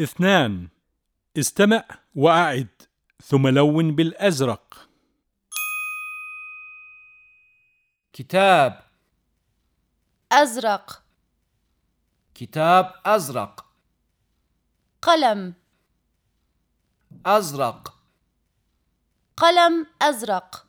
اثنان استمع وأعد ثم لون بالأزرق. كتاب. أزرق. كتاب أزرق. قلم. أزرق. قلم أزرق.